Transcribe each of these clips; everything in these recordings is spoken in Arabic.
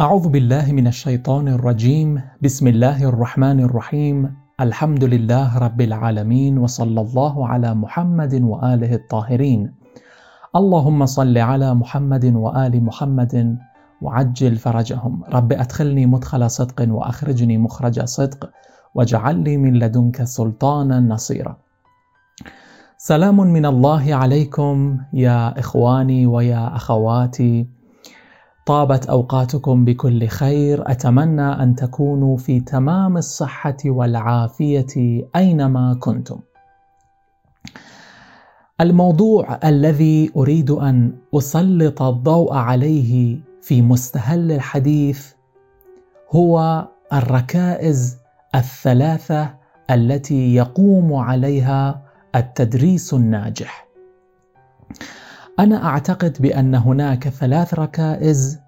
أعوذ بالله من الشيطان الرجيم. بسم الله الرحمن الرحيم. الحمد لله رب العالمين وصلى الله على محمد وآله الطاهرين. اللهم صل على محمد وآل محمد وعجل فرجهم. رب أدخلني مدخل صدق وأخرجني مخرج صدق واجعل لي من لدنك سلطانا نصيرا. سلام من الله عليكم يا إخواني ويا أخواتي. طابت أوقاتكم بكل خير. أتمنى أن تكونوا في تمام الصحة والعافية أينما كنتم. الموضوع الذي أريد أن أسلط الضوء عليه في مستهل الحديث هو الركائز الثلاثة التي يقوم عليها التدريس الناجح. أنا أعتقد بأن هناك ثلاث ركائز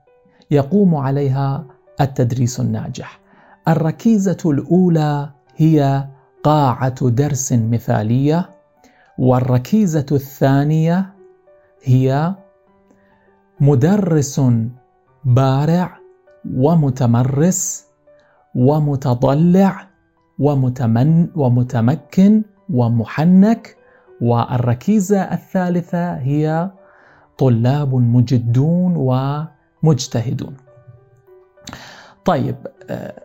يقوم عليها التدريس الناجح. الركيزة الأولى هي قاعة درس مثالية، والركيزة الثانية هي مدرس بارع ومتمرس ومتضلع ومتمن ومتمكن ومحنك والركيزة الثالثة هي طلاب مجدون ومجتهدون. طيب آه،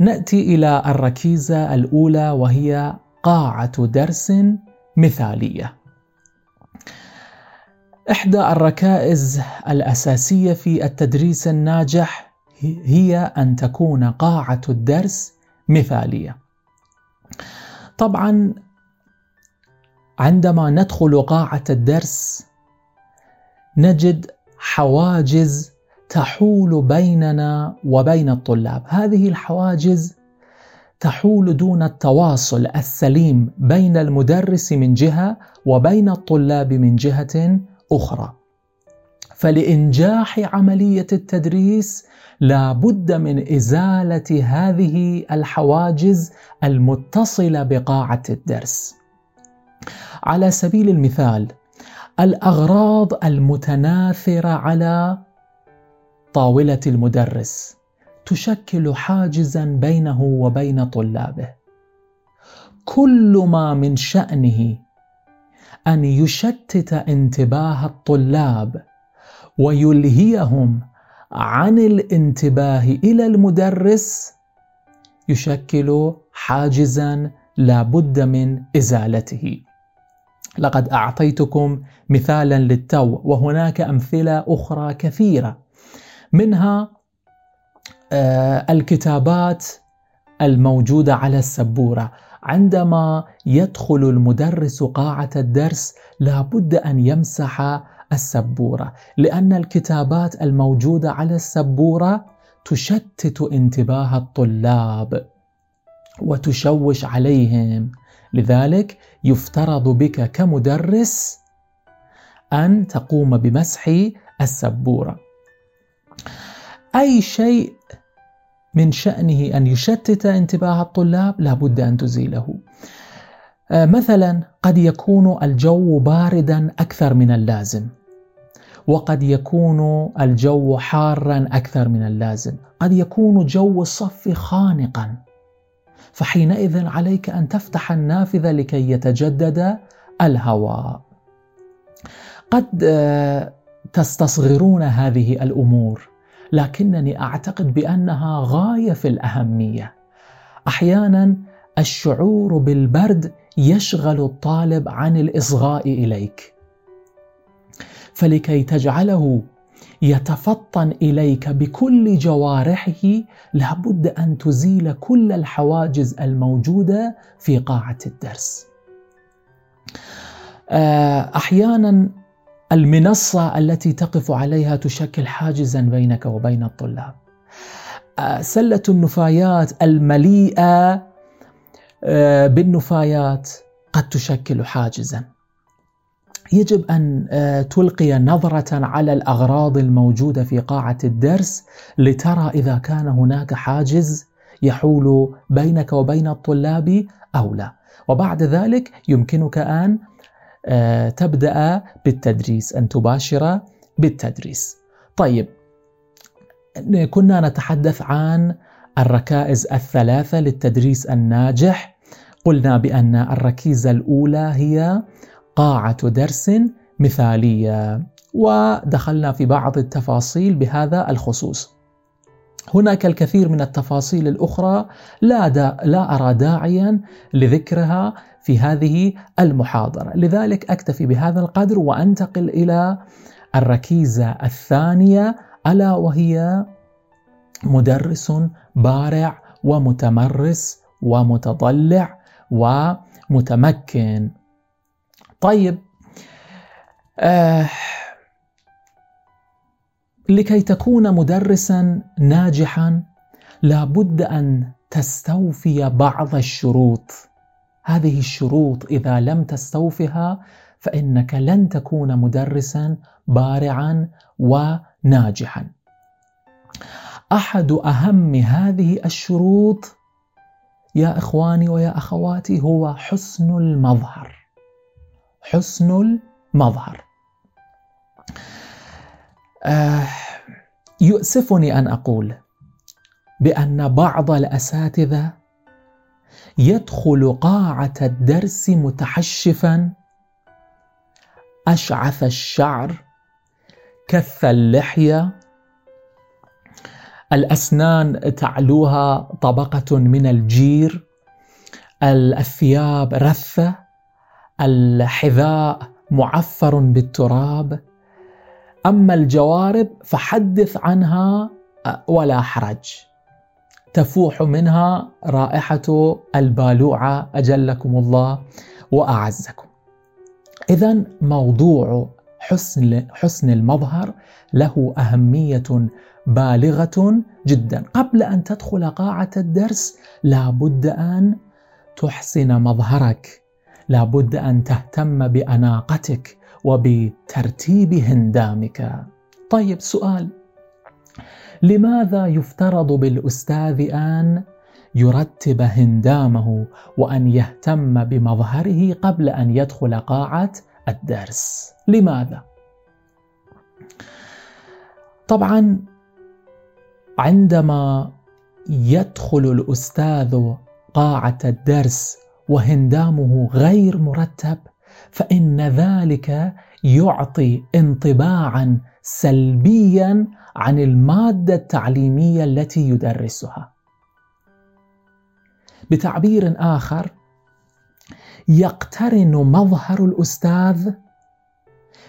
نأتي إلى الركيزة الأولى وهي قاعة درس مثالية. إحدى الركائز الأساسية في التدريس الناجح هي أن تكون قاعة الدرس مثالية. طبعا عندما ندخل قاعة الدرس نجد حواجز تحول بيننا وبين الطلاب. هذه الحواجز تحول دون التواصل السليم بين المدرس من جهة وبين الطلاب من جهة أخرى. فلإنجاح عملية التدريس لا بد من إزالة هذه الحواجز المتصلة بقاعة الدرس. على سبيل المثال الأغراض المتناثرة على طاولة المدرس تشكل حاجزا بينه وبين طلابه. كل ما من شأنه أن يشتت انتباه الطلاب ويلهيهم عن الانتباه إلى المدرس يشكل حاجزا لا بد من إزالته. لقد أعطيتكم مثالا للتو وهناك أمثلة أخرى كثيرة. منها آه، الكتابات الموجودة على السبورة. عندما يدخل المدرس قاعة الدرس لابد أن يمسح السبورة لأن الكتابات الموجودة على السبورة تشتت انتباه الطلاب وتشوش عليهم. لذلك يفترض بك كمدرس أن تقوم بمسح السبورة. أي شيء من شأنه أن يشتت انتباه الطلاب لابد أن تزيله. آه، مثلا قد يكون الجو باردا أكثر من اللازم وقد يكون الجو حارا أكثر من اللازم قد يكون جو الصف خانقا. فحينئذ عليك أن تفتح النافذة لكي يتجدد الهواء. قد آه، تستصغرون هذه الأمور لكنني أعتقد بأنها غاية في الأهمية. أحيانا الشعور بالبرد يشغل الطالب عن الإصغاء إليك. فلكي تجعله يتفطن إليك بكل جوارحه لابد أن تزيل كل الحواجز الموجودة في قاعة الدرس. آه، أحيانا المنصة التي تقف عليها تشكل حاجزا بينك وبين الطلاب. آه، سلة النفايات المليئة آه، بالنفايات قد تشكل حاجزا. يجب أن آه، تلقي نظرة على الأغراض الموجودة في قاعة الدرس لترى إذا كان هناك حاجز يحول بينك وبين الطلاب أو لا. وبعد ذلك يمكنك أن آه، تبدأ بالتدريس أن تباشر بالتدريس. طيب كنا نتحدث عن الركائز الثلاثة للتدريس الناجح. قلنا بأن الركيزة الأولى هي قاعة درس مثالية ودخلنا في بعض التفاصيل بهذا الخصوص. هناك الكثير من التفاصيل الأخرى لا, دا لا أرى داعيا لذكرها في هذه المحاضرة. لذلك أكتفي بهذا القدر وأنتقل إلى الركيزة الثانية ألا وهي مدرس بارع ومتمرس ومتضلع ومتمكن. طيب آه لكي تكون مدرسا ناجحا لابد أن تستوفي بعض الشروط. هذه الشروط إذا لم تستوفها فإنك لن تكون مدرسا بارعا وناجحا. أحد أهم هذه الشروط يا إخواني ويا أخواتي هو حسن المظهر. حسن المظهر. آه يؤسفني أن أقول بأن بعض الأساتذة يدخل قاعة الدرس متحشفا أشعث الشعر كث اللحية الأسنان تعلوها طبقة من الجير الثياب رثة. الحذاء معفر بالتراب. أما الجوارب فحدث عنها ولا حرج. تفوح منها رائحة البالوعة أجلكم الله وأعزكم. اذا موضوع حسن حسن المظهر له أهمية بالغة جدا. قبل أن تدخل قاعة الدرس لابد أن تحسن مظهرك. لابد أن تهتم بأناقتك وبترتيب هندامك. طيب سؤال. لماذا يفترض بالأستاذ آن يرتب هندامه وأن يهتم بمظهره قبل أن يدخل قاعة الدرس؟ لماذا؟ طبعا عندما يدخل الأستاذ قاعة الدرس وهندامه غير مرتب فإن ذلك يعطي انطباعا سلبيا عن المادة التعليمية التي يدرسها. بتعبير آخر يقترن مظهر الأستاذ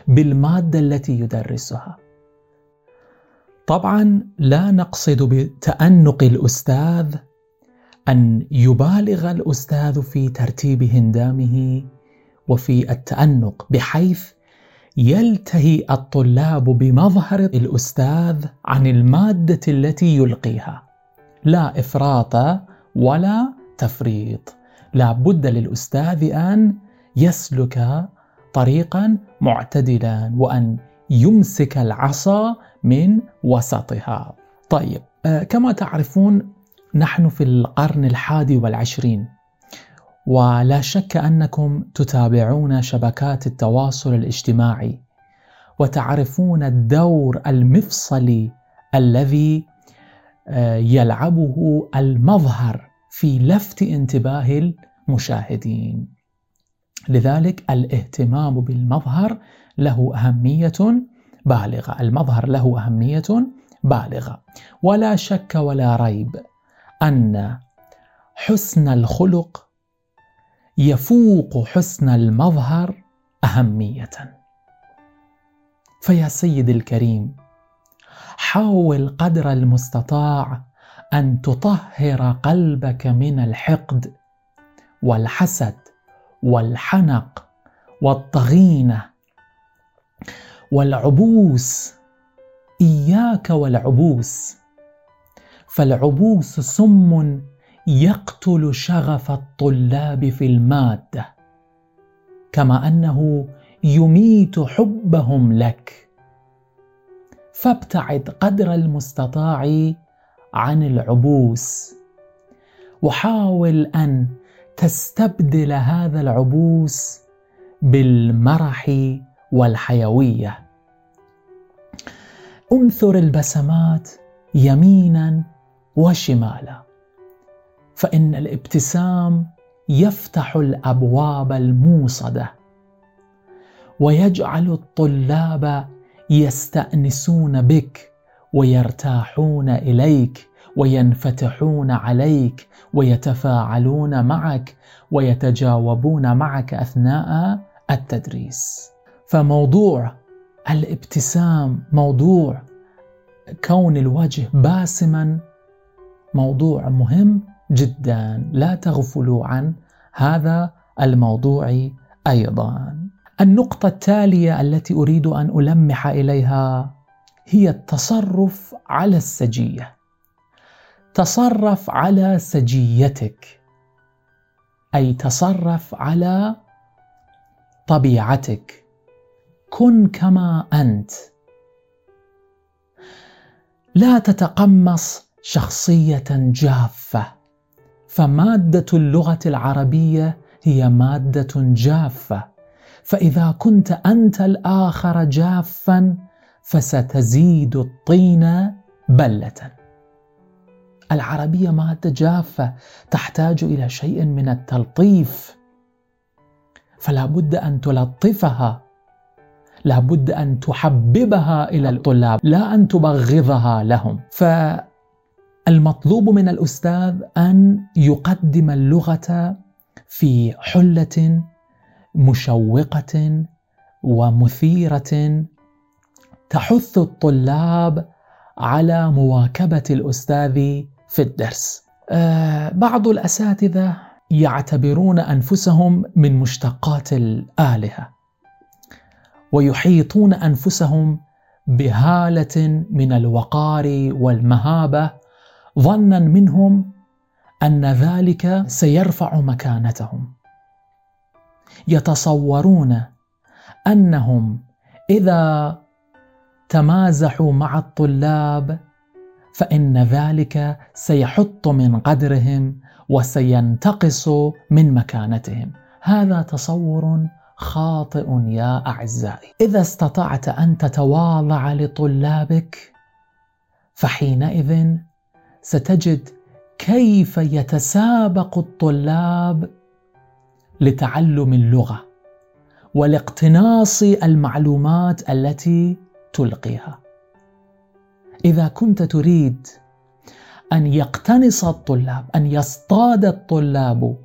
بالمادة التي يدرسها. طبعا لا نقصد بتأنق الأستاذ أن يبالغ الأستاذ في ترتيب هندامه وفي التأنق بحيث يلتهي الطلاب بمظهر الأستاذ عن المادة التي يلقيها. لا إفراط ولا تفريط. لا بد للأستاذ أن يسلك طريقا معتدلا وأن يمسك العصا من وسطها. طيب آه كما تعرفون نحن في القرن الحادي والعشرين ولا شك أنكم تتابعون شبكات التواصل الاجتماعي وتعرفون الدور المفصلي الذي آه، يلعبه المظهر في لفت انتباه المشاهدين. لذلك الاهتمام بالمظهر له أهمية بالغة المظهر له أهمية بالغة. ولا شك ولا ريب أن حسن الخلق يفوق حسن المظهر أهمية. فيا سيدي الكريم حاول قدر المستطاع أن تطهر قلبك من الحقد والحسد والحنق والضغينه والعبوس. إياك والعبوس. فالعبوس سم يقتل شغف الطلاب في المادة كما أنه يميت حبهم لك. فابتعد قدر المستطاع عن العبوس. وحاول أن تستبدل هذا العبوس بالمرح والحيوية. انثر البسمات يمينا وشمالا. فإن الابتسام يفتح الأبواب الموصدة ويجعل الطلاب يستأنسون بك ويرتاحون إليك وينفتحون عليك ويتفاعلون معك ويتجاوبون معك أثناء التدريس. فموضوع الابتسام موضوع كون الوجه باسما موضوع مهم جدا لا تغفلوا عن هذا الموضوع أيضا. النقطة التالية التي أريد أن ألمح إليها هي التصرف على السجية. تصرف على سجيتك أي تصرف على طبيعتك. كن كما أنت. لا تتقمص شخصية جافة. فمادة اللغة العربية هي مادة جافة. فإذا كنت أنت الآخر جافا فستزيد الطين بلة. العربية مادة جافة تحتاج إلى شيء من التلطيف. فلا بد أن تلطفها. لا بد أن تحببها إلى الطلاب. لا أن تبغضها لهم. فالمطلوب من الأستاذ أن يقدم اللغة في حلة مشوقة ومثيرة تحث الطلاب على مواكبة الأستاذ في الدرس. آه، بعض الأساتذة يعتبرون أنفسهم من مشتقات الآلهة ويحيطون أنفسهم بهالة من الوقار والمهابة ظنا منهم أن ذلك سيرفع مكانتهم. يتصورون أنهم إذا تمازحوا مع الطلاب فإن ذلك سيحط من قدرهم وسينتقص من مكانتهم. هذا تصور خاطئ يا أعزائي. إذا استطعت أن تتواضع لطلابك فحينئذ ستجد كيف يتسابق الطلاب لتعلم اللغة ولاقتناص المعلومات التي تلقيها. إذا كنت تريد أن يقتنص الطلاب أن يصطاد الطلاب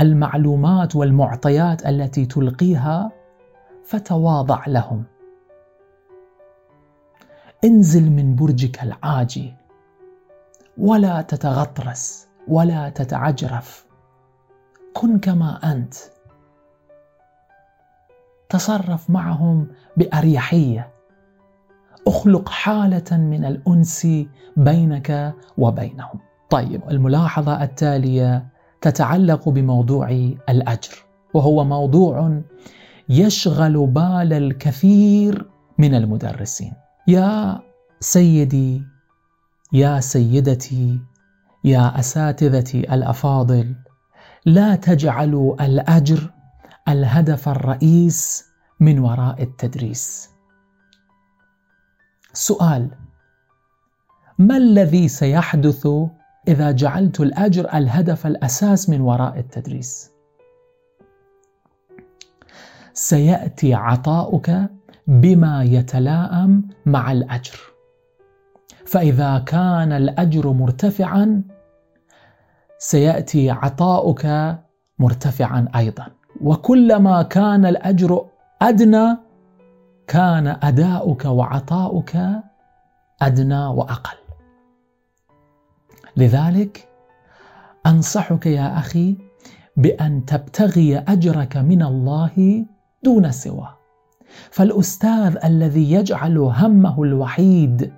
المعلومات والمعطيات التي تلقيها فتواضع لهم. انزل من برجك العاجي. ولا تتغطرس ولا تتعجرف. كن كما أنت. تصرف معهم بأريحية. أخلق حالة من الأنس بينك وبينهم. طيب الملاحظة التالية تتعلق بموضوع الأجر وهو موضوع يشغل بال الكثير من المدرسين. يا سيدي يا سيدتي يا أساتذتي الأفاضل لا تجعلوا الأجر الهدف الرئيس من وراء التدريس. سؤال ما الذي سيحدث إذا جعلت الأجر الهدف الأساس من وراء التدريس؟ سيأتي عطاؤك بما يتلائم مع الأجر. فإذا كان الأجر مرتفعا سيأتي عطاؤك مرتفعا أيضا. وكلما كان الأجر أدنى كان أداؤك وعطاؤك أدنى وأقل. لذلك أنصحك يا أخي بأن تبتغي أجرك من الله دون سواه. فالأستاذ الذي يجعل همه الوحيد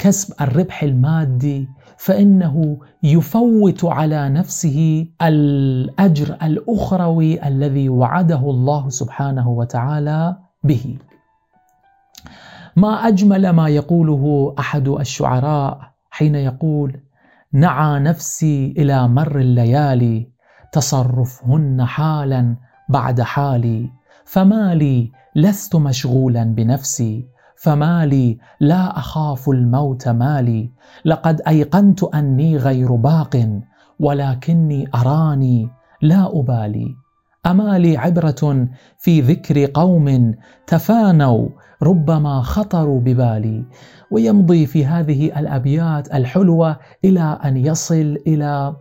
كسب الربح المادي فإنه يفوت على نفسه الأجر الأخروي الذي وعده الله سبحانه وتعالى به. ما أجمل ما يقوله أحد الشعراء حين يقول نعى نفسي إلى مر الليالي تصرفهن حالا بعد حالي فما لي لست مشغولا بنفسي فمالي لا أخاف الموت مالي. لقد أيقنت أني غير باق ولكني أراني لا أبالي. أمالي عبرة في ذكر قوم تفانوا ربما خطروا ببالي. ويمضي في هذه الأبيات الحلوة إلى أن يصل إلى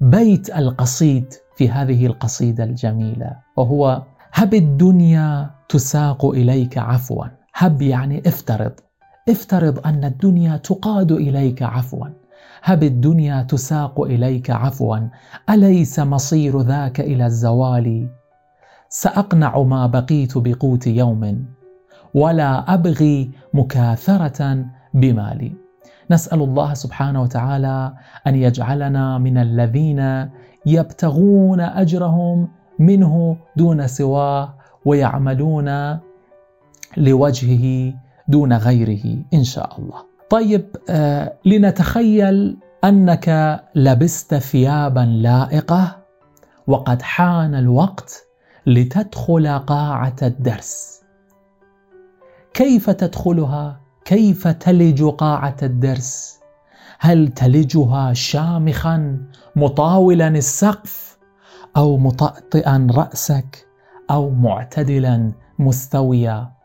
بيت القصيد في هذه القصيدة الجميلة وهو هب الدنيا تساق إليك عفوا. هب يعني افترض. افترض أن الدنيا تقاد إليك عفوا. هب الدنيا تساق إليك عفوا. أليس مصير ذاك إلى الزوال؟ سأقنع ما بقيت بقوت يوم. ولا أبغي مكاثرة بمالي. نسأل الله سبحانه وتعالى أن يجعلنا من الذين يبتغون أجرهم منه دون سواه ويعملون لوجهه دون غيره إن شاء الله. طيب آه لنتخيل أنك لبست ثيابا لائقة وقد حان الوقت لتدخل قاعة الدرس. كيف تدخلها؟ كيف تلج قاعة الدرس؟ هل تلجها شامخا مطاولا السقف أو مطأطئا رأسك أو معتدلا مستويا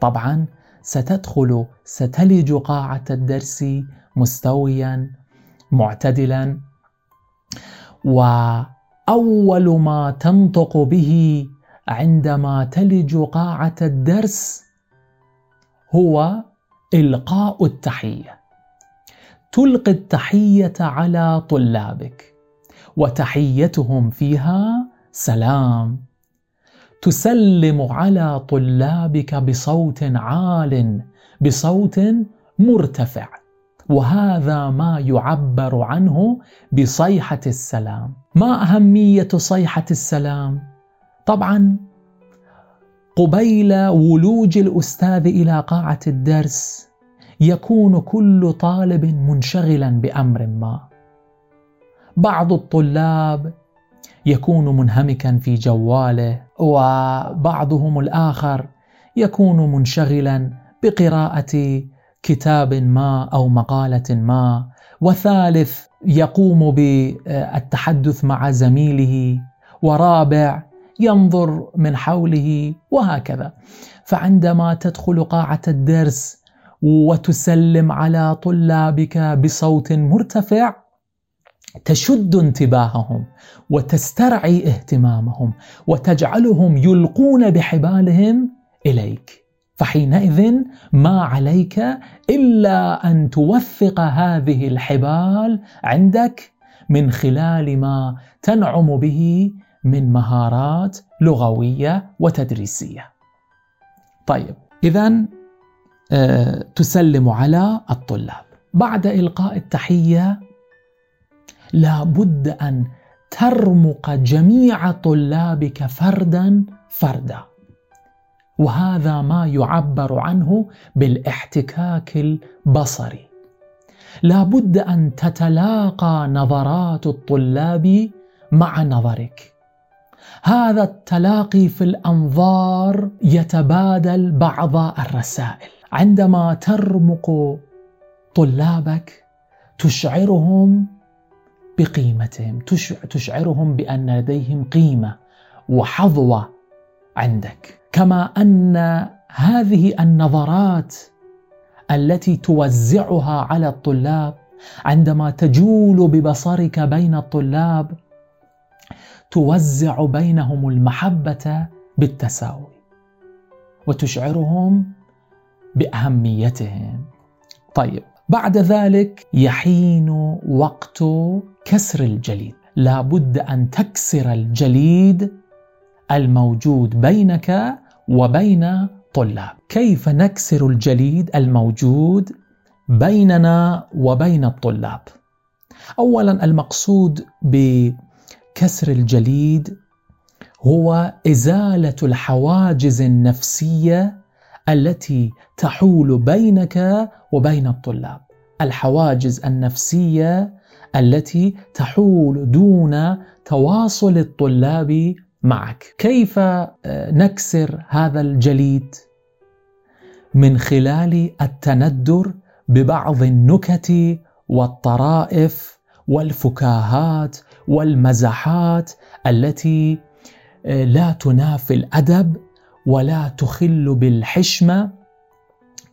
طبعا ستدخل ستلج قاعة الدرس مستويا معتدلا. وأول ما تنطق به عندما تلج قاعة الدرس هو إلقاء التحية. تلقي التحية على طلابك وتحيتهم فيها سلام. تسلم على طلابك بصوت عال بصوت مرتفع. وهذا ما يعبر عنه بصيحة السلام. ما أهمية صيحة السلام؟ طبعا قبيل ولوج الأستاذ إلى قاعة الدرس يكون كل طالب منشغلا بأمر ما. بعض الطلاب يكون منهمكا في جواله وبعضهم الآخر يكون منشغلا بقراءة كتاب ما أو مقالة ما. وثالث يقوم بالتحدث مع زميله. ورابع ينظر من حوله وهكذا. فعندما تدخل قاعة الدرس وتسلم على طلابك بصوت مرتفع تشد انتباههم وتسترعي اهتمامهم وتجعلهم يلقون بحبالهم إليك فحينئذ ما عليك إلا أن توثق هذه الحبال عندك من خلال ما تنعم به من مهارات لغوية وتدريسية. طيب اذا آه، تسلم على الطلاب. بعد إلقاء التحية لا بد أن ترمق جميع طلابك فردا فردا. وهذا ما يعبر عنه بالاحتكاك البصري. لا بد أن تتلاقى نظرات الطلاب مع نظرك. هذا التلاقي في الأنظار يتبادل بعض الرسائل. عندما ترمق طلابك تشعرهم بقيمتهم تشعرهم بأن لديهم قيمة وحظوة عندك. كما أن هذه النظرات التي توزعها على الطلاب عندما تجول ببصرك بين الطلاب توزع بينهم المحبة بالتساوي وتشعرهم بأهميتهم. طيب بعد ذلك يحين وقت كسر الجليد. لا بد أن تكسر الجليد الموجود بينك وبين طلاب. كيف نكسر الجليد الموجود بيننا وبين الطلاب؟ اولا المقصود بكسر الجليد هو إزالة الحواجز النفسية التي تحول بينك وبين الطلاب. الحواجز النفسية التي تحول دون تواصل الطلاب معك. كيف آه، نكسر هذا الجليد؟ من خلال التندر ببعض النكت والطرائف والفكاهات والمزحات التي آه، لا تنافي الأدب ولا تخل بالحشمة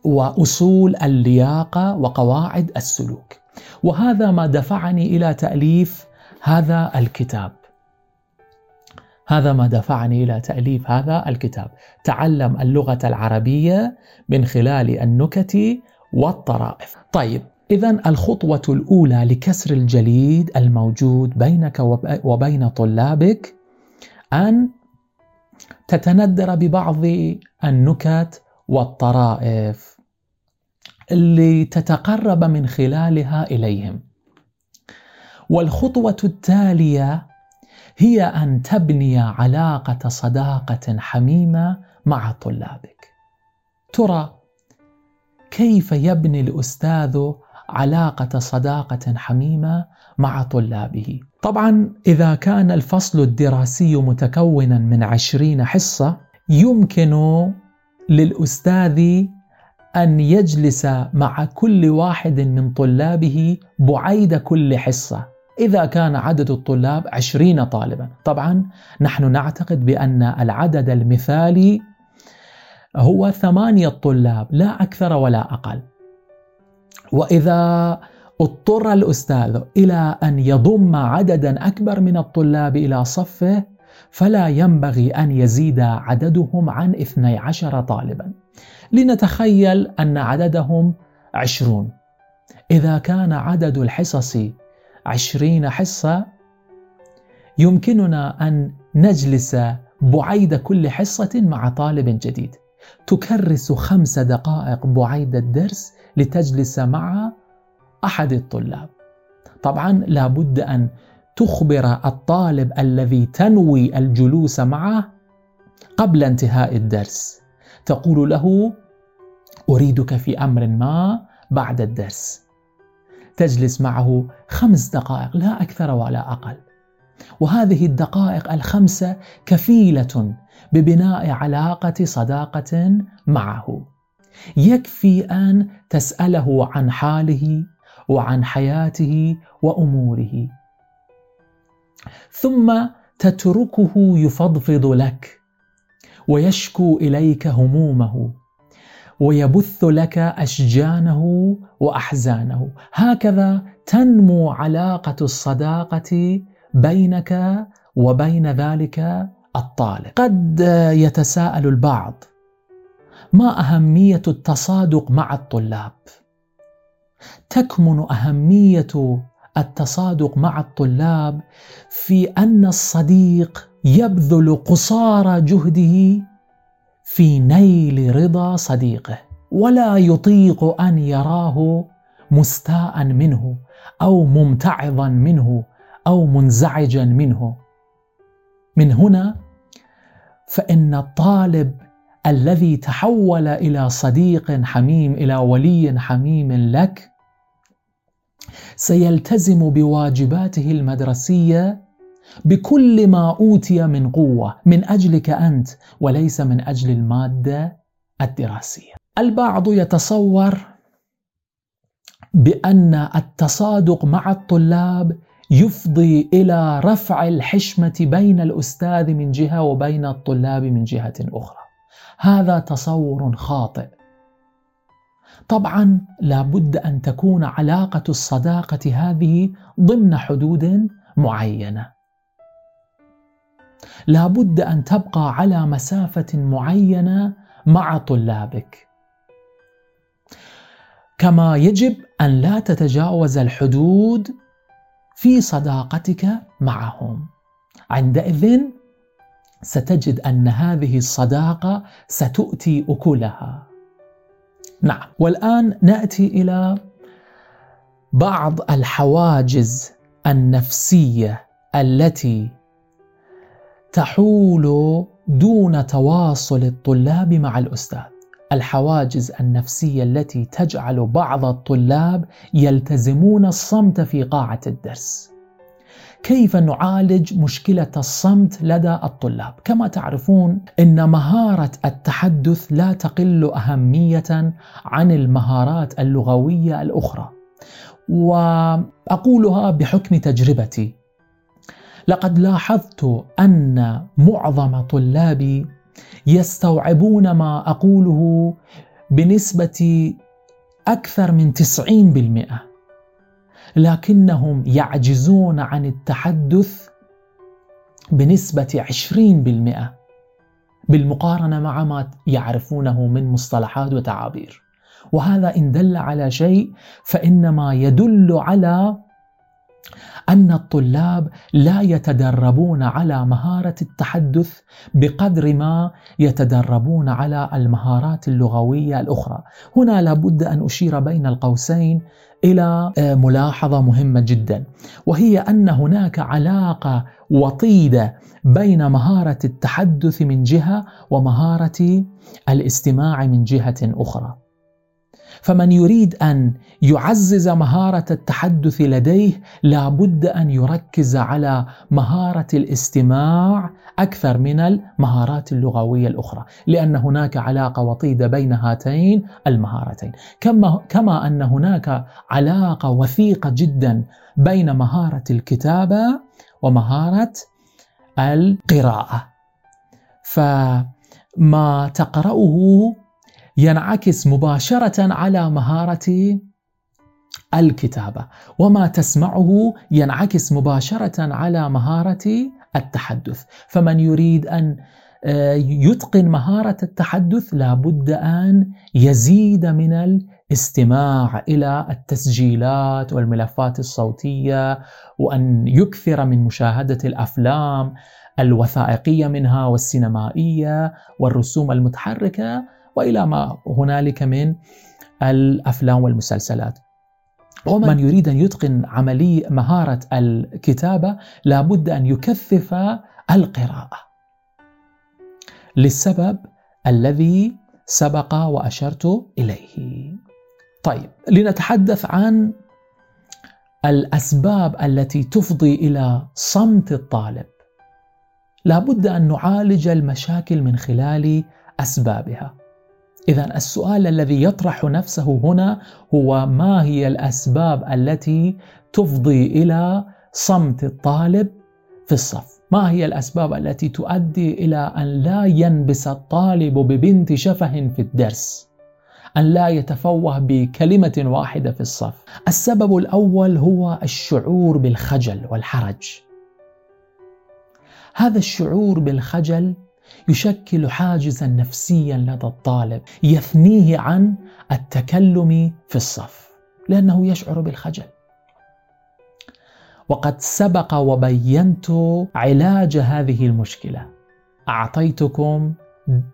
وأصول اللياقة وقواعد السلوك. وهذا ما دفعني إلى تأليف هذا الكتاب. هذا ما دفعني إلى تأليف هذا الكتاب. تعلم اللغة العربية من خلال النكت والطرائف. طيب اذا الخطوة الأولى لكسر الجليد الموجود بينك وبين طلابك أن تتندر ببعض النكت والطرائف. اللي تتقرب من خلالها إليهم. والخطوة التالية هي أن تبني علاقة صداقة حميمة مع طلابك. ترى كيف يبني الأستاذ علاقة صداقة حميمة مع طلابه؟ طبعا إذا كان الفصل الدراسي متكونا من عشرين حصة يمكن للأستاذ أن يجلس مع كل واحد من طلابه بعيد كل حصة. إذا كان عدد الطلاب عشرين طالبا. طبعا نحن نعتقد بأن العدد المثالي هو ثمانية طلاب لا أكثر ولا أقل. وإذا اضطر الأستاذ إلى أن يضم عددا أكبر من الطلاب إلى صفه فلا ينبغي أن يزيد عددهم عن 12 طالبا. لنتخيل أن عددهم عشرون. إذا كان عدد الحصص عشرين حصة يمكننا أن نجلس بعيد كل حصة مع طالب جديد. تكرس خمس دقائق بعيد الدرس لتجلس مع أحد الطلاب. طبعا لابد أن تخبر الطالب الذي تنوي الجلوس معه قبل انتهاء الدرس. تقول له أريدك في أمر ما بعد الدرس. تجلس معه خمس دقائق لا أكثر ولا أقل. وهذه الدقائق الخمسة كفيلة ببناء علاقة صداقة معه. يكفي أن تسأله عن حاله وعن حياته وأموره. ثم تتركه يفضفض لك. ويشكو إليك همومه ويبث لك أشجانه وأحزانه. هكذا تنمو علاقة الصداقة بينك وبين ذلك الطالب قد يتساءل البعض ما أهمية التصادق مع الطلاب؟ تكمن أهمية التصادق مع الطلاب في أن الصديق يبذل قصارى جهده في نيل رضا صديقه ولا يطيق أن يراه مستاء منه أو ممتعضا منه أو منزعجا منه. من هنا فإن الطالب الذي تحول إلى صديق حميم إلى ولي حميم لك سيلتزم بواجباته المدرسية بكل ما أوتي من قوة من أجلك أنت وليس من أجل المادة الدراسية. البعض يتصور بأن التصادق مع الطلاب يفضي إلى رفع الحشمة بين الأستاذ من جهة وبين الطلاب من جهة أخرى. هذا تصور خاطئ. طبعا لابد أن تكون علاقة الصداقة هذه ضمن حدود معينة. لابد أن تبقى على مسافة معينة مع طلابك. كما يجب أن لا تتجاوز الحدود في صداقتك معهم. عندئذ ستجد أن هذه الصداقة ستؤتي أكلها. نعم والآن نأتي إلى بعض الحواجز النفسية التي تحول دون تواصل الطلاب مع الأستاذ الحواجز النفسية التي تجعل بعض الطلاب يلتزمون الصمت في قاعة الدرس كيف نعالج مشكلة الصمت لدى الطلاب؟ كما تعرفون إن مهارة التحدث لا تقل أهمية عن المهارات اللغوية الأخرى. وأقولها بحكم تجربتي. لقد لاحظت أن معظم طلابي يستوعبون ما أقوله بنسبة أكثر من 90% لكنهم يعجزون عن التحدث بنسبة 20% بالمقارنة مع ما يعرفونه من مصطلحات وتعابير. وهذا إن دل على شيء فإنما يدل على أن الطلاب لا يتدربون على مهارة التحدث بقدر ما يتدربون على المهارات اللغوية الأخرى. هنا لابد أن أشير بين القوسين إلى آه، ملاحظة مهمة جدا وهي أن هناك علاقة وطيدة بين مهارة التحدث من جهة ومهارة الاستماع من جهة أخرى. فمن يريد أن يعزز مهارة التحدث لديه لابد أن يركز على مهارة الاستماع أكثر من المهارات اللغوية الأخرى لأن هناك علاقة وطيدة بين هاتين المهارتين. كما كما أن هناك علاقة وثيقة جدا بين مهارة الكتابة ومهارة القراءة. فما تقرأه ينعكس مباشرة على مهارة الكتابة. وما تسمعه ينعكس مباشرة على مهارة التحدث. فمن يريد أن آه، يتقن مهارة التحدث لابد أن يزيد من الاستماع إلى التسجيلات والملفات الصوتية وأن يكثر من مشاهدة الأفلام الوثائقية منها والسينمائية والرسوم المتحركة. وإلى ما هنالك من الأفلام والمسلسلات. ومن يريد أن يتقن عمليه مهارة الكتابة لابد أن يكثف القراءة. للسبب الذي سبق وأشرت إليه. طيب لنتحدث عن الأسباب التي تفضي إلى صمت الطالب. لابد أن نعالج المشاكل من خلال أسبابها. إذا السؤال الذي يطرح نفسه هنا هو ما هي الأسباب التي تفضي إلى صمت الطالب في الصف؟ ما هي الأسباب التي تؤدي إلى أن لا ينبس الطالب ببنت شفه في الدرس؟ أن لا يتفوه بكلمة واحدة في الصف. السبب الأول هو الشعور بالخجل والحرج. هذا الشعور بالخجل يشكل حاجزا نفسيا لدى الطالب يثنيه عن التكلم في الصف لأنه يشعر بالخجل. وقد سبق وبينت علاج هذه المشكلة. أعطيتكم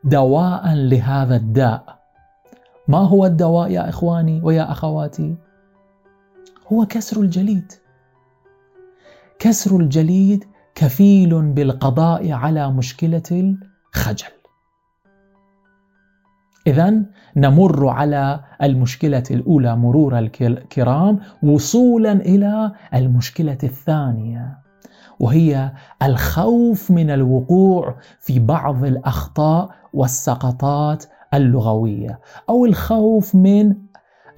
دواء لهذا الداء. ما هو الدواء يا إخواني ويا أخواتي؟ هو كسر الجليد. كسر الجليد كفيل بالقضاء على مشكلة الخجل. اذا نمر على المشكلة الأولى مرور الكرام وصولا إلى المشكلة الثانية وهي الخوف من الوقوع في بعض الأخطاء والسقطات اللغوية أو الخوف من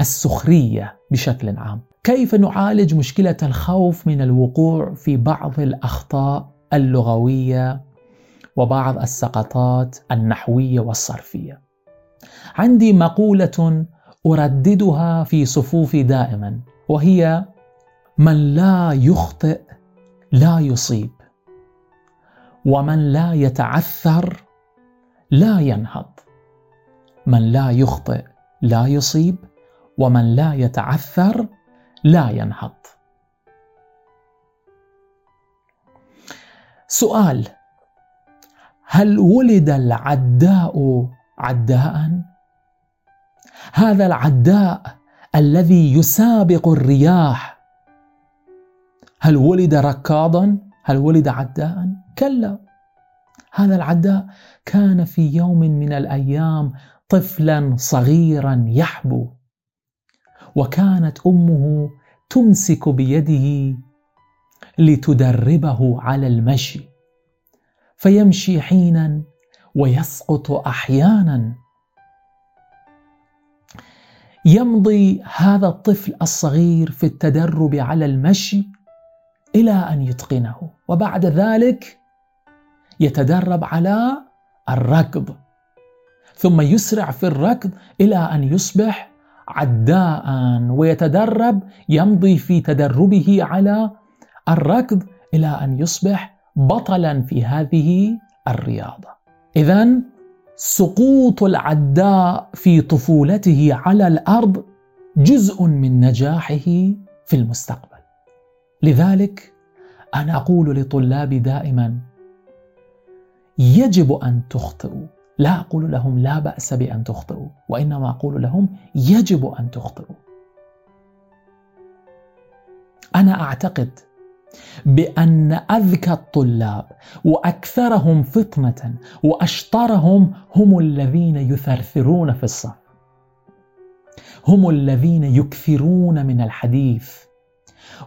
السخرية بشكل عام. كيف نعالج مشكلة الخوف من الوقوع في بعض الأخطاء اللغوية وبعض السقطات النحوية والصرفية؟ عندي مقولة أرددها في صفوفي دائما وهي من لا يخطئ لا يصيب ومن لا يتعثر لا ينهض. من لا يخطئ لا يصيب ومن لا يتعثر لا ينهض سؤال هل ولد العداء عداء؟ هذا العداء الذي يسابق الرياح هل ولد ركاضا؟ هل ولد عداء؟ كلا. هذا العداء كان في يوم من الأيام طفلا صغيرا لتدربه على المشي فيمشي حينا ويسقط أحيانا. يمضي هذا الطفل الصغير في التدرب على المشي إلى أن يتقنه وبعد ذلك يتدرب على الركض ثم يسرع في الركض إلى أن يصبح عداء ويتدرب يمضي في تدربه على الركض إلى أن يصبح بطلا في هذه الرياضة. اذا سقوط العداء في طفولته على الأرض جزء من نجاحه في المستقبل. لذلك أنا أقول لطلابي دائما يجب أن تخطئوا. لا أقول لهم لا بأس بأن تخطئوا وإنما أقول لهم يجب أن تخطئوا. أنا أعتقد بأن أذكى الطلاب وأكثرهم فطنة وأشطرهم هم الذين يثرثرون في الصف هم الذين يكثرون من الحديث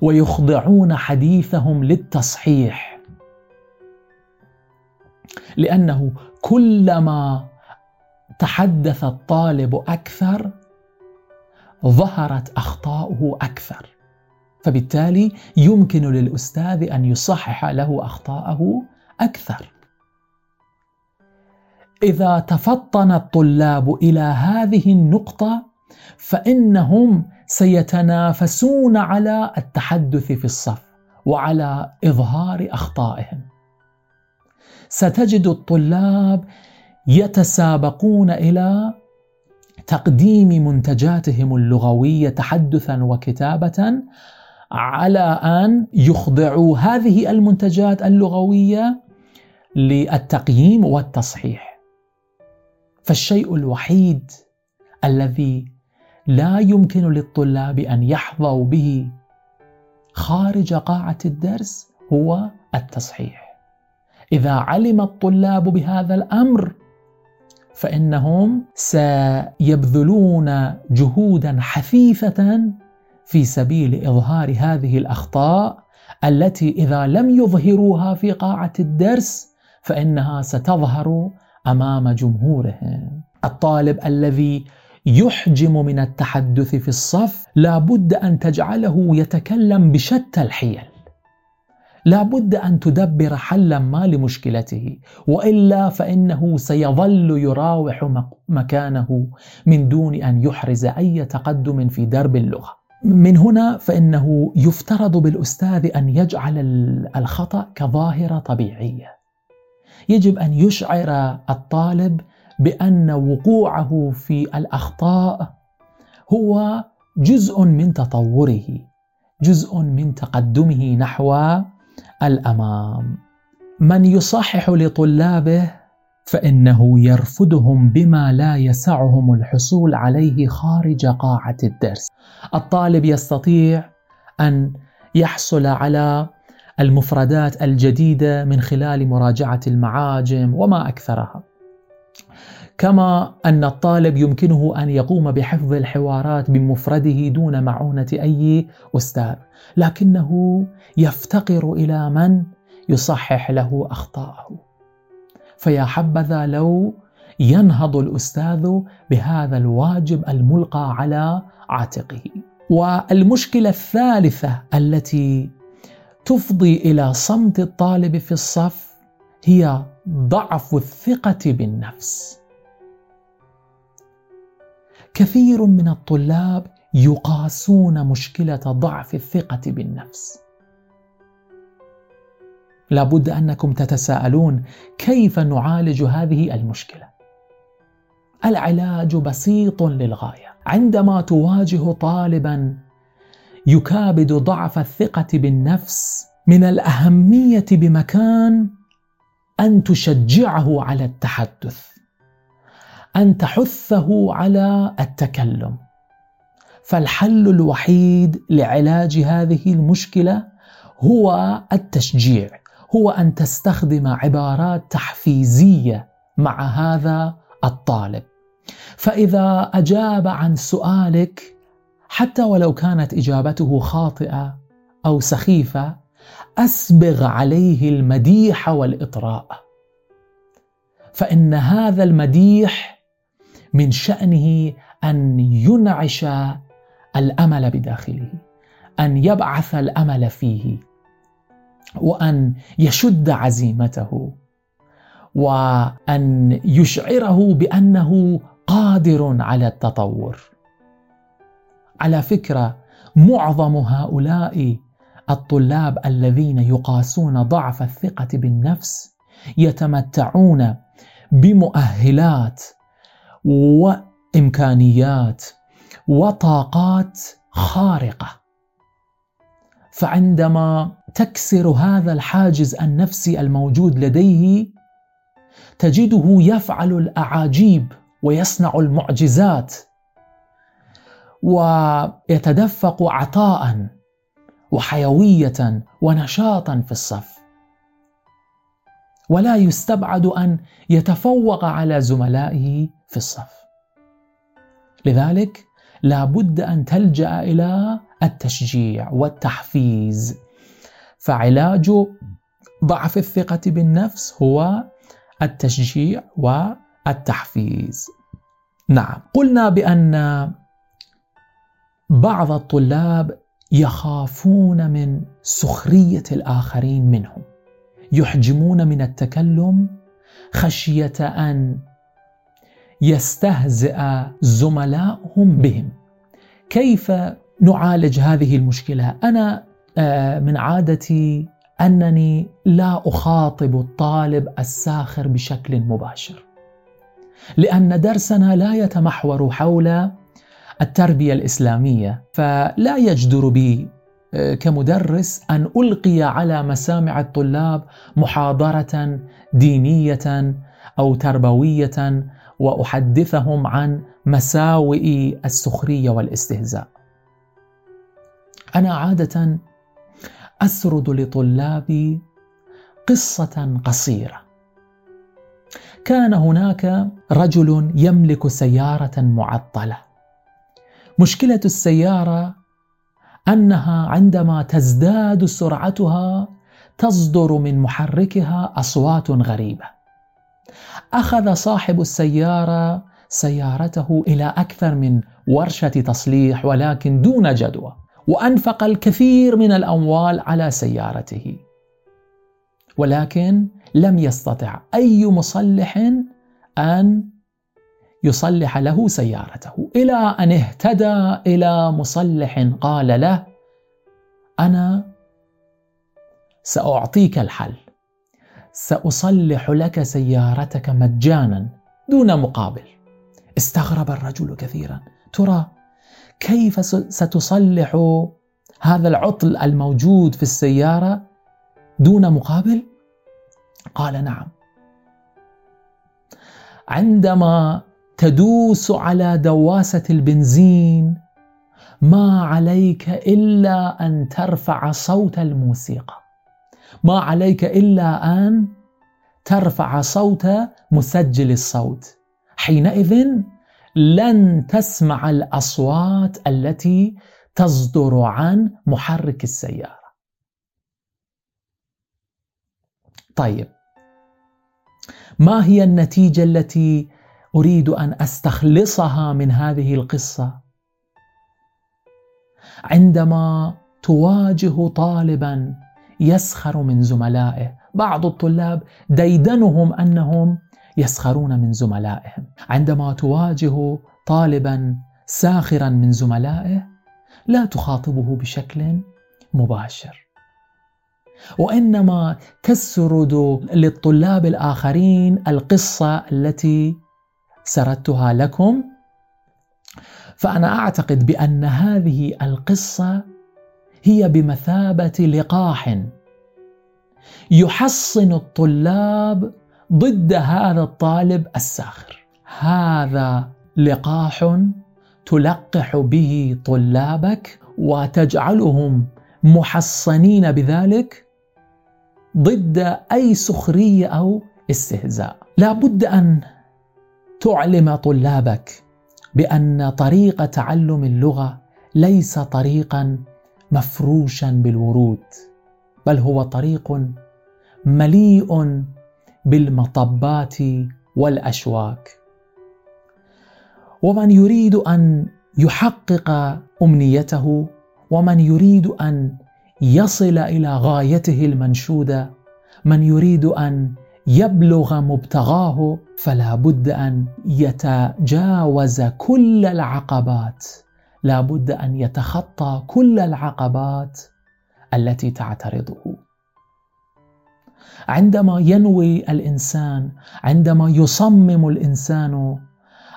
ويخضعون حديثهم للتصحيح لأنه كلما تحدث الطالب أكثر ظهرت أخطاؤه أكثر. فبالتالي يمكن للأستاذ أن يصحح له أخطاءه أكثر. إذا تفطن الطلاب إلى هذه النقطة فإنهم سيتنافسون على التحدث في الصف وعلى إظهار أخطائهم. ستجد الطلاب يتسابقون إلى تقديم منتجاتهم اللغوية تحدثا وكتابه على أن يخضعوا هذه المنتجات اللغوية للتقييم والتصحيح. فالشيء الوحيد الذي لا يمكن للطلاب أن يحظوا به خارج قاعة الدرس هو التصحيح. إذا علم الطلاب بهذا الأمر فإنهم سيبذلون جهودا حثيثة في سبيل إظهار هذه الأخطاء التي إذا لم يظهروها في قاعة الدرس فإنها ستظهر أمام جمهورهم. الطالب الذي يحجم من التحدث في الصف لا بد أن تجعله يتكلم بشتى الحيل. لا بد أن تدبر حلا ما لمشكلته وإلا فإنه سيظل يراوح مكانه من دون أن يحرز أي تقدم في درب اللغة. من هنا فإنه يفترض بالأستاذ أن يجعل الخطأ كظاهرة طبيعية. يجب أن يشعر الطالب بأن وقوعه في الأخطاء هو جزء من تطوره جزء من تقدمه نحو الأمام. من يصحح لطلابه فإنه يرفدهم بما لا يسعهم الحصول عليه خارج قاعة الدرس. الطالب يستطيع أن يحصل على المفردات الجديدة من خلال مراجعة المعاجم وما أكثرها. كما أن الطالب يمكنه أن يقوم بحفظ الحوارات بمفرده دون معونة أي أستاذ لكنه يفتقر إلى من يصحح له أخطاءه. فيا حبذا لو ينهض الأستاذ بهذا الواجب الملقى على عاتقه. والمشكلة الثالثة التي تفضي إلى صمت الطالب في الصف هي ضعف الثقة بالنفس. كثير من الطلاب يقاسون مشكلة ضعف الثقة بالنفس. لابد أنكم تتساءلون كيف نعالج هذه المشكلة. العلاج بسيط للغاية. عندما تواجه طالبا يكابد ضعف الثقة بالنفس من الأهمية بمكان أن تشجعه على التحدث. أن تحثه على التكلم. فالحل الوحيد لعلاج هذه المشكلة هو التشجيع هو أن تستخدم عبارات تحفيزية مع هذا الطالب. فإذا أجاب عن سؤالك حتى ولو كانت إجابته خاطئة أو سخيفة أسبغ عليه المديح والإطراء. فإن هذا المديح من شأنه أن ينعش الأمل بداخله أن يبعث الأمل فيه وأن يشد عزيمته وأن يشعره بأنه قادر على التطور. على فكرة معظم هؤلاء الطلاب الذين يقاسون ضعف الثقة بالنفس يتمتعون بمؤهلات وإمكانيات وطاقات خارقة. فعندما تكسر هذا الحاجز النفسي الموجود لديه تجده يفعل الأعاجيب ويصنع المعجزات ويتدفق عطاء وحيوية ونشاطا في الصف. ولا يستبعد أن يتفوق على زملائه في الصف. لذلك لا بد أن تلجأ إلى التشجيع والتحفيز. فعلاج ضعف الثقة بالنفس هو التشجيع والتحفيز. نعم قلنا بأن بعض الطلاب يخافون من سخرية الآخرين منهم يحجمون من التكلم خشية أن يستهزئ زملائهم بهم. كيف نعالج هذه المشكلة؟ أنا آه، من عادتي أنني لا أخاطب الطالب الساخر بشكل مباشر لأن درسنا لا يتمحور حول التربية الإسلامية فلا يجدر بي آه، كمدرس أن ألقي على مسامع الطلاب محاضرة دينية أو تربوية وأحدثهم عن مساوئ السخرية والاستهزاء. أنا عادة أسرد لطلابي قصة قصيرة. كان هناك رجل يملك سيارة معطلة. مشكلة السيارة أنها عندما تزداد سرعتها تصدر من محركها أصوات غريبة. أخذ صاحب السيارة سيارته إلى أكثر من ورشة تصليح ولكن دون جدوى وأنفق الكثير من الأموال على سيارته. ولكن لم يستطع أي مصلح أن يصلح له سيارته. إلى أن اهتدى إلى مصلح قال له أنا سأعطيك الحل. سأصلح لك سيارتك مجانا دون مقابل. استغرب الرجل كثيرا. ترى كيف ستصلح هذا العطل الموجود في السيارة دون مقابل؟ قال نعم. عندما تدوس على دواسة البنزين ما عليك إلا أن ترفع صوت الموسيقى. ما عليك إلا أن ترفع صوت مسجل الصوت. حينئذ لن تسمع الأصوات التي تصدر عن محرك السيارة. طيب ما هي النتيجة التي أريد أن أستخلصها من هذه القصة؟ عندما تواجه طالبا يسخر من زملائه. بعض الطلاب ديدنهم أنهم يسخرون من زملائهم. عندما تواجه طالبا ساخرا من زملائه لا تخاطبه بشكل مباشر. وإنما تسرد للطلاب الآخرين القصة التي سردتها لكم. فأنا أعتقد بأن هذه القصة هي بمثابة لقاح. يحصن الطلاب ضد هذا الطالب الساخر. هذا لقاح تلقح به طلابك وتجعلهم محصنين بذلك ضد أي سخرية أو استهزاء. لا بد أن تعلم طلابك بأن طريق تعلم اللغة ليس طريقا مفروشا بالورود بل هو طريق مليء بالمطبات والأشواك. ومن يريد أن يحقق أمنيته ومن يريد أن يصل إلى غايته المنشودة من يريد أن يبلغ مبتغاه فلا بد أن يتجاوز كل العقبات. لا بد أن يتخطى كل العقبات التي تعترضه. عندما ينوي الإنسان عندما يصمم الإنسان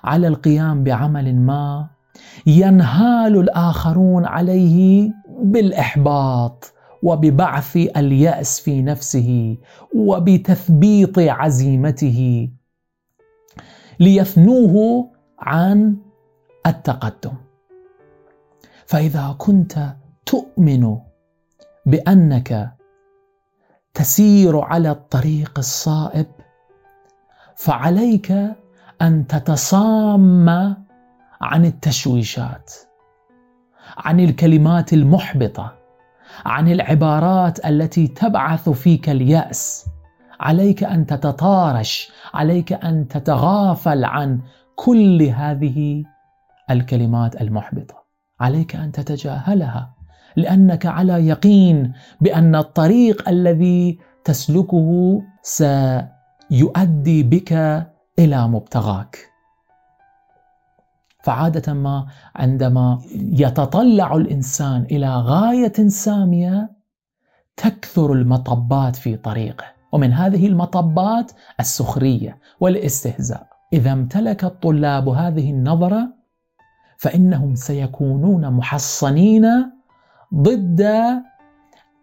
على القيام بعمل ما ينهال الآخرون عليه بالإحباط وببعث اليأس في نفسه وبتثبيط عزيمته ليثنوه عن التقدم. فإذا كنت تؤمن بأنك تسير على الطريق الصائب فعليك أن تتصام عن التشويشات عن الكلمات المحبطة عن العبارات التي تبعث فيك اليأس. عليك أن تتطارش عليك أن تتغافل عن كل هذه الكلمات المحبطة. عليك أن تتجاهلها لأنك على يقين بأن الطريق الذي تسلكه سيؤدي بك إلى مبتغاك. فعادة ما عندما يتطلع الإنسان إلى غاية سامية تكثر المطبات في طريقه ومن هذه المطبات السخرية والاستهزاء. إذا امتلك الطلاب هذه النظرة فإنهم سيكونون محصنين ضد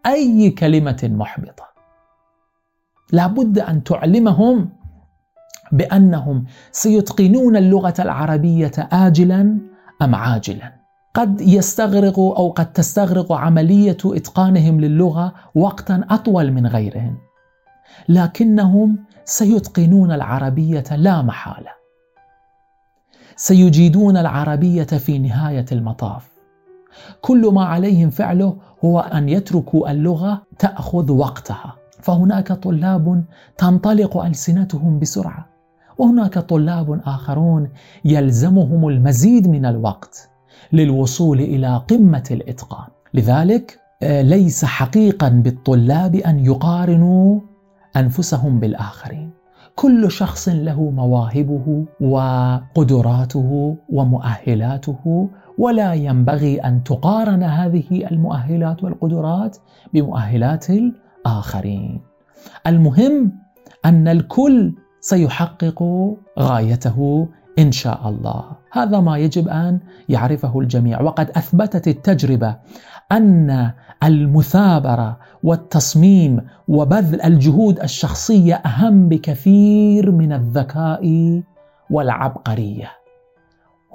أي كلمة محبطة. لا بد أن تعلمهم بأنهم سيتقنون اللغة العربية اجلا أم عاجلا. قد يستغرق أو قد تستغرق عملية إتقانهم للغة وقتا أطول من غيرهم لكنهم سيتقنون العربية لا محالة. سيجيدون العربية في نهاية المطاف. كل ما عليهم فعله هو أن يتركوا اللغة تأخذ وقتها. فهناك طلاب تنطلق ألسنتهم بسرعة وهناك طلاب آخرون يلزمهم المزيد من الوقت للوصول إلى قمة الإتقان. لذلك آه، ليس حقيقا بالطلاب أن يقارنوا أنفسهم بالآخرين. كل شخص له مواهبه وقدراته ومؤهلاته ولا ينبغي أن تقارن هذه المؤهلات والقدرات بمؤهلات الآخرين. المهم أن الكل سيحقق غايته إن شاء الله. هذا ما يجب أن يعرفه الجميع. وقد أثبتت التجربة أن المثابرة والتصميم وبذل الجهود الشخصية أهم بكثير من الذكاء والعبقرية.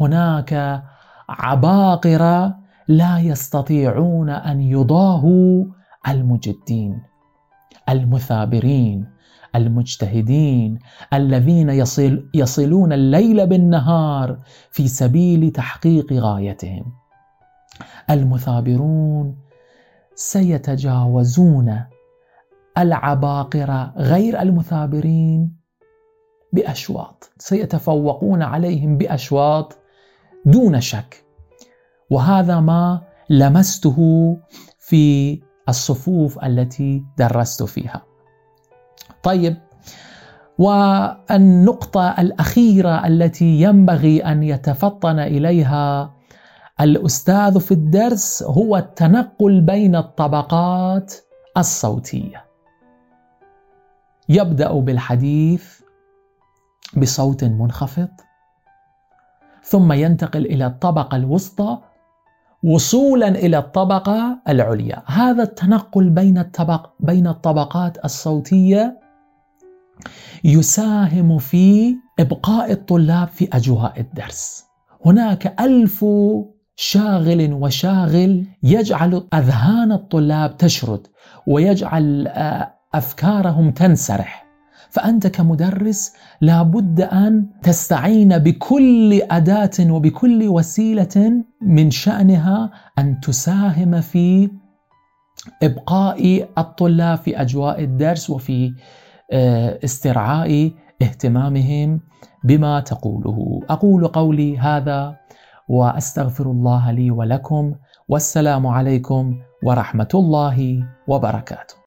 هناك عباقرة لا يستطيعون أن يضاهوا المجدين المثابرين المجتهدين الذين يصل يصلون الليل بالنهار في سبيل تحقيق غايتهم. المثابرون سيتجاوزون العباقرة غير المثابرين بأشواط سيتفوقون عليهم بأشواط دون شك. وهذا ما لمسته في الصفوف التي درست فيها. طيب والنقطة الأخيرة التي ينبغي أن يتفطن إليها الأستاذ في الدرس هو التنقل بين الطبقات الصوتية. يبدأ بالحديث بصوت منخفض ثم ينتقل إلى الطبقة الوسطى وصولا إلى الطبقة العليا. هذا التنقل بين الطبق بين الطبقات الصوتية يساهم في إبقاء الطلاب في أجواء الدرس هناك ألف شاغل وشاغل يجعل أذهان الطلاب تشرد ويجعل آه، أفكارهم تنسرح. فأنت كمدرس لابد أن تستعين بكل أداة وبكل وسيلة من شأنها أن تساهم في إبقاء الطلاب في أجواء الدرس وفي آه، استرعاء اهتمامهم بما تقوله. أقول قولي هذا وأستغفر الله لي ولكم والسلام عليكم ورحمة الله وبركاته.